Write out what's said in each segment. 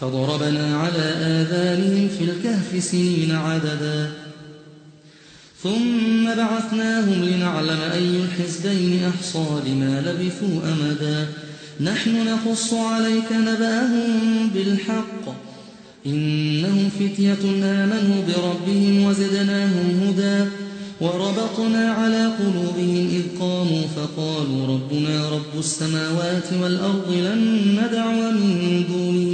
فضربنا على آذانهم في الكهف سنين عددا. ثم بعثناهم لنعلم أي الحزبين أحصى لما لبثوا أمدا. نحن نقص عليك نبأهم بالحق. إنهم فتية آمنوا بربهم وزدناهم هدى. وربطنا على قلوبهم إذ قاموا فقالوا ربنا رب السماوات والأرض لن ندعو من دونه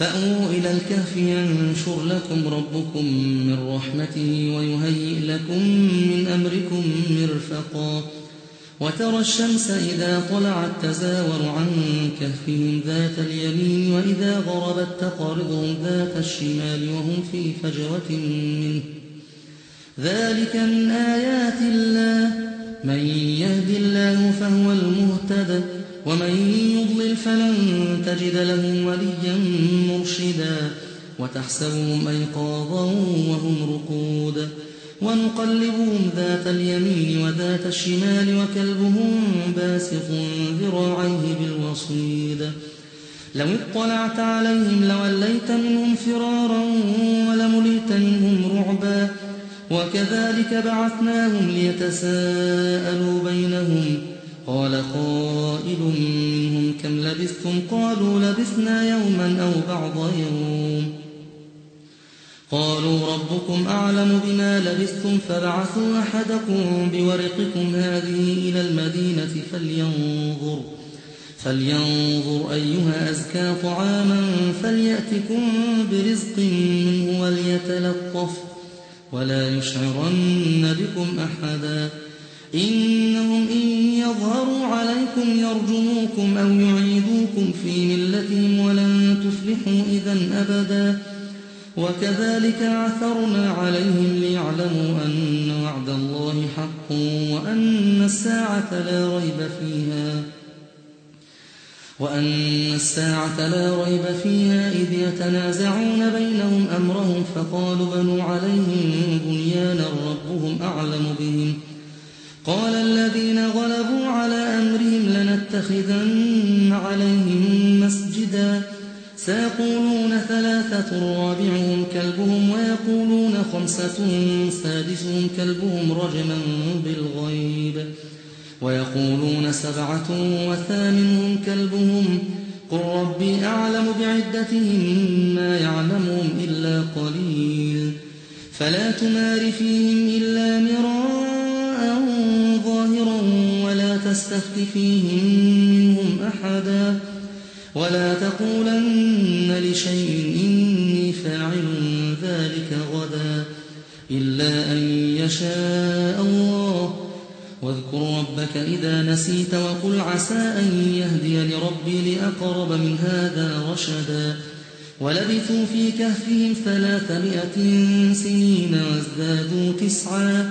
فأووا إلى الكهف ينشر لكم ربكم من رحمته ويهيئ لكم من أمركم مرفقا وترى الشمس إذا طلعت تزاور عن كهفهم ذات اليمين وإذا غربت تقرضهم ذات الشمال وهم في فجوة منه. ذلك من آيات الله. من يهد الله فهو المهتد. ومن يضلل فلن تجد له وليا مرشدا وتحسبهم أيقاظا وهم رقود ونقلبهم ذات اليمين وذات الشمال وكلبهم باسط ذراعيه بالوصيد. لو اطلعت عليهم لوليت منهم فرارا ولمليت منهم رعبا وكذلك بعثناهم ليتساءلوا بينهم قال قائل منهم كم لبثتم؟ قالوا لبثنا يوما أو بعض يوم. قالوا ربكم أعلم بما لبثتم فبعثوا أحدكم بورقكم هذه إلى المدينة فلينظر فلينظر أيها أزكى طعاما فليأتكم برزق منه وليتلطف ولا يشعرن بكم أحدا. إنهم إن يظهروا عليكم يرجموكم أو يعيدوكم في ملتهم ولن تفلحوا إذا أبدا. وكذلك عثرنا عليهم ليعلموا أن وعد الله حق وأن الساعة لا ريب فيها. وأن الساعة لا ريب فيها إذ يتنازعون بينهم أمرهم فقالوا بنوا عليهم بنيانا ربهم أعلم بهم. قال الذين غلبوا على أمرهم لنتخذن عليهم مسجدا. سيقولون ثلاثة رابعهم كلبهم ويقولون خمسة سادسهم كلبهم رجما بالغيب. ويقولون سبعة وثامنهم كلبهم. قل ربي أعلم بعدتهم ما يعلمهم إلا قليل. فلا تمار فيهم إلا مراء تستخف فيهم منهم أحدا ولا تقولن لشيء إني فاعل ذلك غدا إلا أن يشاء الله. واذكر ربك إذا نسيت وقل عسى أن يهدي لربي لأقرب من هذا رشدا. ولبثوا في كهفهم ثلاثمائة سنين وازدادوا تسعا.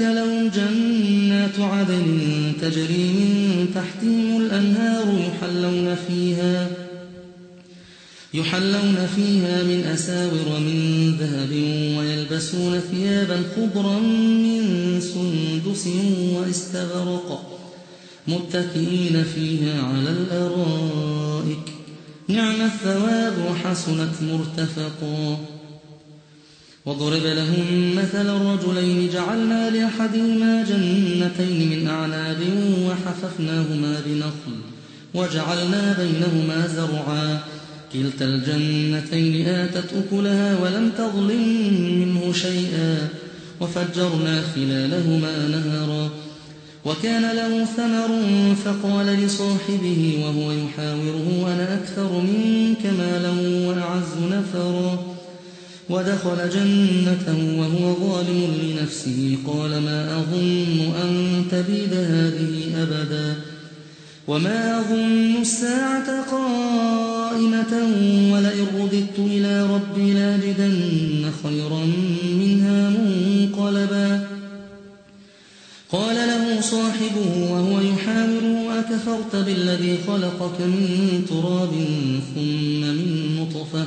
لهم جنات عدن تجري من تحتهم الأنهار يحلون فيها يحلون فيها من أساور من ذهب ويلبسون ثيابا خضرا من سندس واستبرق متكئين فيها على الأرائك. نعم الثواب وحسنت مرتفقا. واضرب لهم مثل الرجلين جعلنا لأحدهما جنتين من أعناب وحففناهما بنخل وجعلنا بينهما زرعا. كلتا الجنتين آتت أكلها ولم تظلم منه شيئا. وفجرنا خلالهما نهرا. وكان له ثمر فقال لصاحبه وهو يحاوره أنا أكثر منك مالا وأعز نفرا. ودخل جنته وهو ظالم لنفسه. قال ما أظن أن تبيد هذه أبدا. وما أظن الساعة قائمة ولئن رددت إلى ربي لأجدن خيرا منها منقلبا. قال له صاحبه وهو يحاوره أكفرت بالذي خلقك من تراب ثم من نطفة.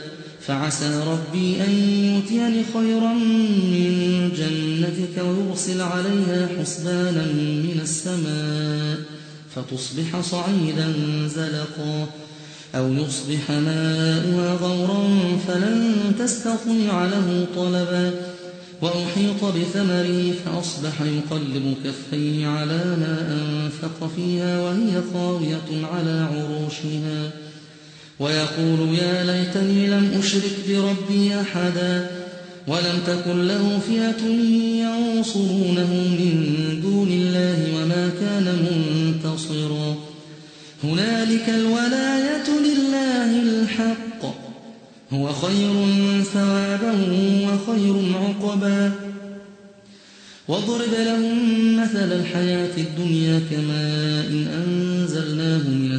فعسى ربي أن يؤتيني خيرا من جنتك ويرسل عليها حسبانا من السماء فتصبح صعيدا زلقا أو يصبح ماؤها غورا فلن تستطيع له طلبا وأحيط بثمره فأصبح يقلب كفيه على ما أنفق فيها وهي خاوية على عروشها ويقول يا ليتني لم أشرك بربي أحدا ولم تكن له فئة ينصرونه من دون الله وما كان منتصرا هنالك الولاية لله الحق. هو خير ثوابا وخير عقبا. واضرب لهم مثل الحياة الدنيا كماء إن من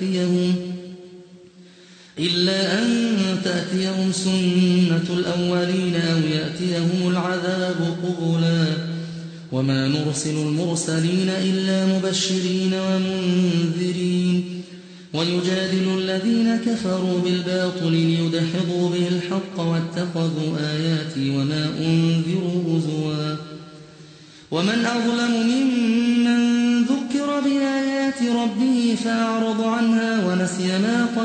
تأتيهم إلا أن تأتيهم سنة الأولين أو يأتيهم العذاب قبلا. وما نرسل المرسلين إلا مبشرين ومنذرين. ويجادل الذين كفروا بالباطل ليدحضوا به الحق واتخذوا آياتي وما أنذروا هزوا. ومن أظلم ممن ذكر بآيات ربه فأعرض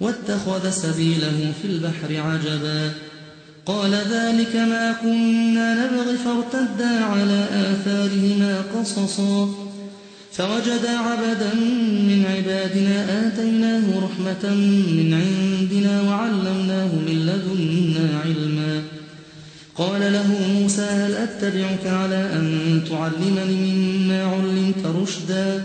واتخذ سبيله في البحر عجبا. قال ذلك ما كنا نبغي فارتدا على آثارهما قصصا. فوجدا عبدا من عبادنا آتيناه رحمة من عندنا وعلمناه من لدنا علما. قال له موسى هل أتبعك على أن تعلمني مما علمت رشدا؟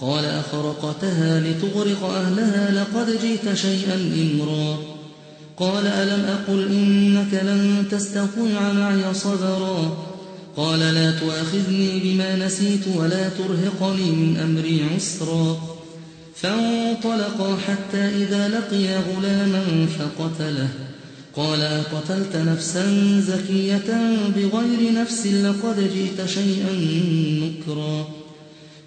قال أخرقتها لتغرق أهلها لقد جئت شيئا إمرا قال ألم أقل إنك لن تستطيع معي صبرا. قال لا تؤاخذني بما نسيت ولا ترهقني من أمري عسرا. فانطلقا حتى إذا لقيا غلاما فقتله. قال قتلت نفسا زكية بغير نفس لقد جئت شيئا نكرا.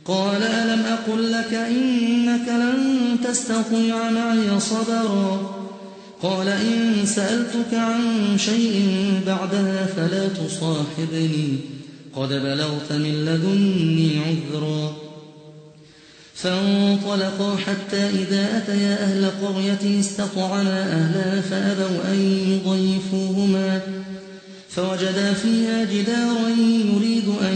قال ألم أقل لك إنك لن تستطيع معي صبرا قال إن سألتك عن شيء بعدها فلا تصاحبني قد بلغت من لدني عذرا فانطلقا حتى إذا أتيا أهل قرية استطعنا أهلها فأبوا أن يضيفوهما فوجدا فيها جدارا يريد أن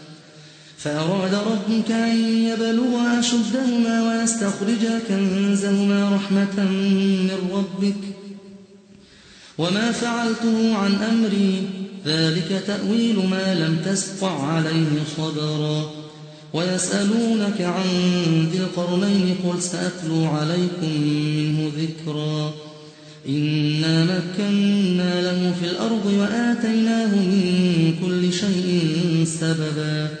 فأراد ربك أن يبلغ أشدهما ويستخرج كنزهما رحمة من ربك. وما فعلته عن أمري ذلك تأويل ما لم تسطع عليه صبرا. ويسألونك عن ذي القرنين قل سأتلو عليكم منه ذكرا. إنا مكنا له في الأرض وآتيناه من كل شيء سببا.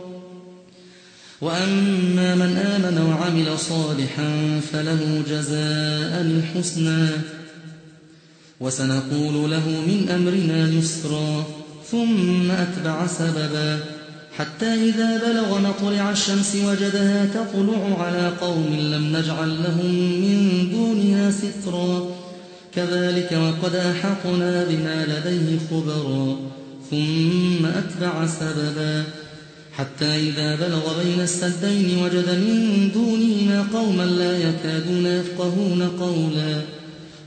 وأما من آمن وعمل صالحا فله جزاء الحسنى. وسنقول له من أمرنا يسرا ثم أتبع سببا. حتى إذا بلغ مطلع الشمس وجدها تطلع على قوم لم نجعل لهم من دونها سترا. كذلك وقد أحقنا بما لديه خبرا ثم أتبع سببا. حتى إذا بلغ بين السدين وجد من دونهما قوما لا يكادون يفقهون قولا.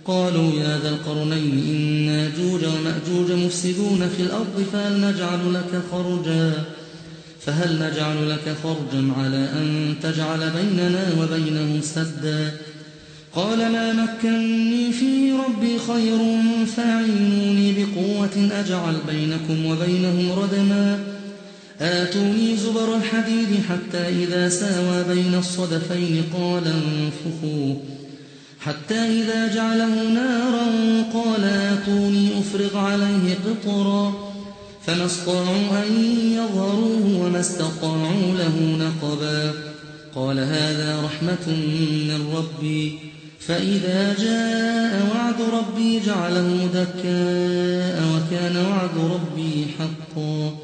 قالوا يا ذا القرنين إن ياجوج ومأجوج مفسدون في الأرض فهل نجعل لك خرجا؟ فهل نجعل لك خرجا على أن تجعل بيننا وبينهم سدا؟ قال ما مكني فيه ربي خير فاعينوني بقوة أجعل بينكم وبينهم ردما. آتوني زبر الحديد حتى إذا ساوى بين الصدفين قال انفخوا. حتى إذا جعله نارا قال آتوني أفرغ عليه قطرا. فما استطاعوا أن يظهروه وما استطاعوا له نقبا. قال هذا رحمة من ربي. فإذا جاء وعد ربي جعله دكاء وكان وعد ربي حقا.